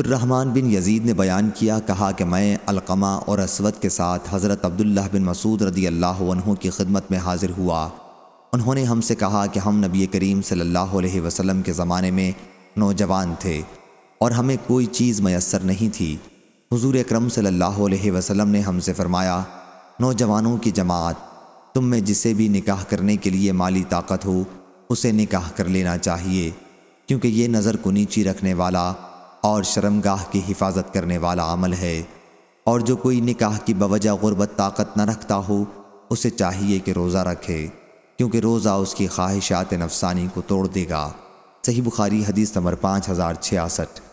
الرحمن بن یزید نے بیان کیا، کہا کہ میں القمہ اور اسود کے ساتھ حضرت عبداللہ بن مسعود رضی اللہ عنہ کی خدمت میں حاضر ہوا۔ انہوں نے ہم سے کہا کہ ہم نبی کریم صلی اللہ علیہ وسلم کے زمانے میں نوجوان تھے اور ہمیں کوئی چیز میسر نہیں تھی۔ حضور اکرم صلی اللہ علیہ وسلم نے ہم سے فرمایا، نوجوانوں کی جماعت، تم میں جسے بھی نکاح کرنے کے لیے مالی طاقت ہو، اسے نکاح کر لینا چاہیے، کیونکہ یہ نظر کو نیچی رکھنے والا اور شرمگاہ کی حفاظت کرنے والا عمل ہے۔ اور جو کوئی نکاح کی بوجہ غربت طاقت نہ رکھتا ہو، اسے چاہیے کہ روزہ رکھے، کیونکہ روزہ اس کی خواہشات نفسانی کو توڑ دے گا۔ صحیح بخاری حدیث نمبر پانچ ہزار چھیاسٹھ۔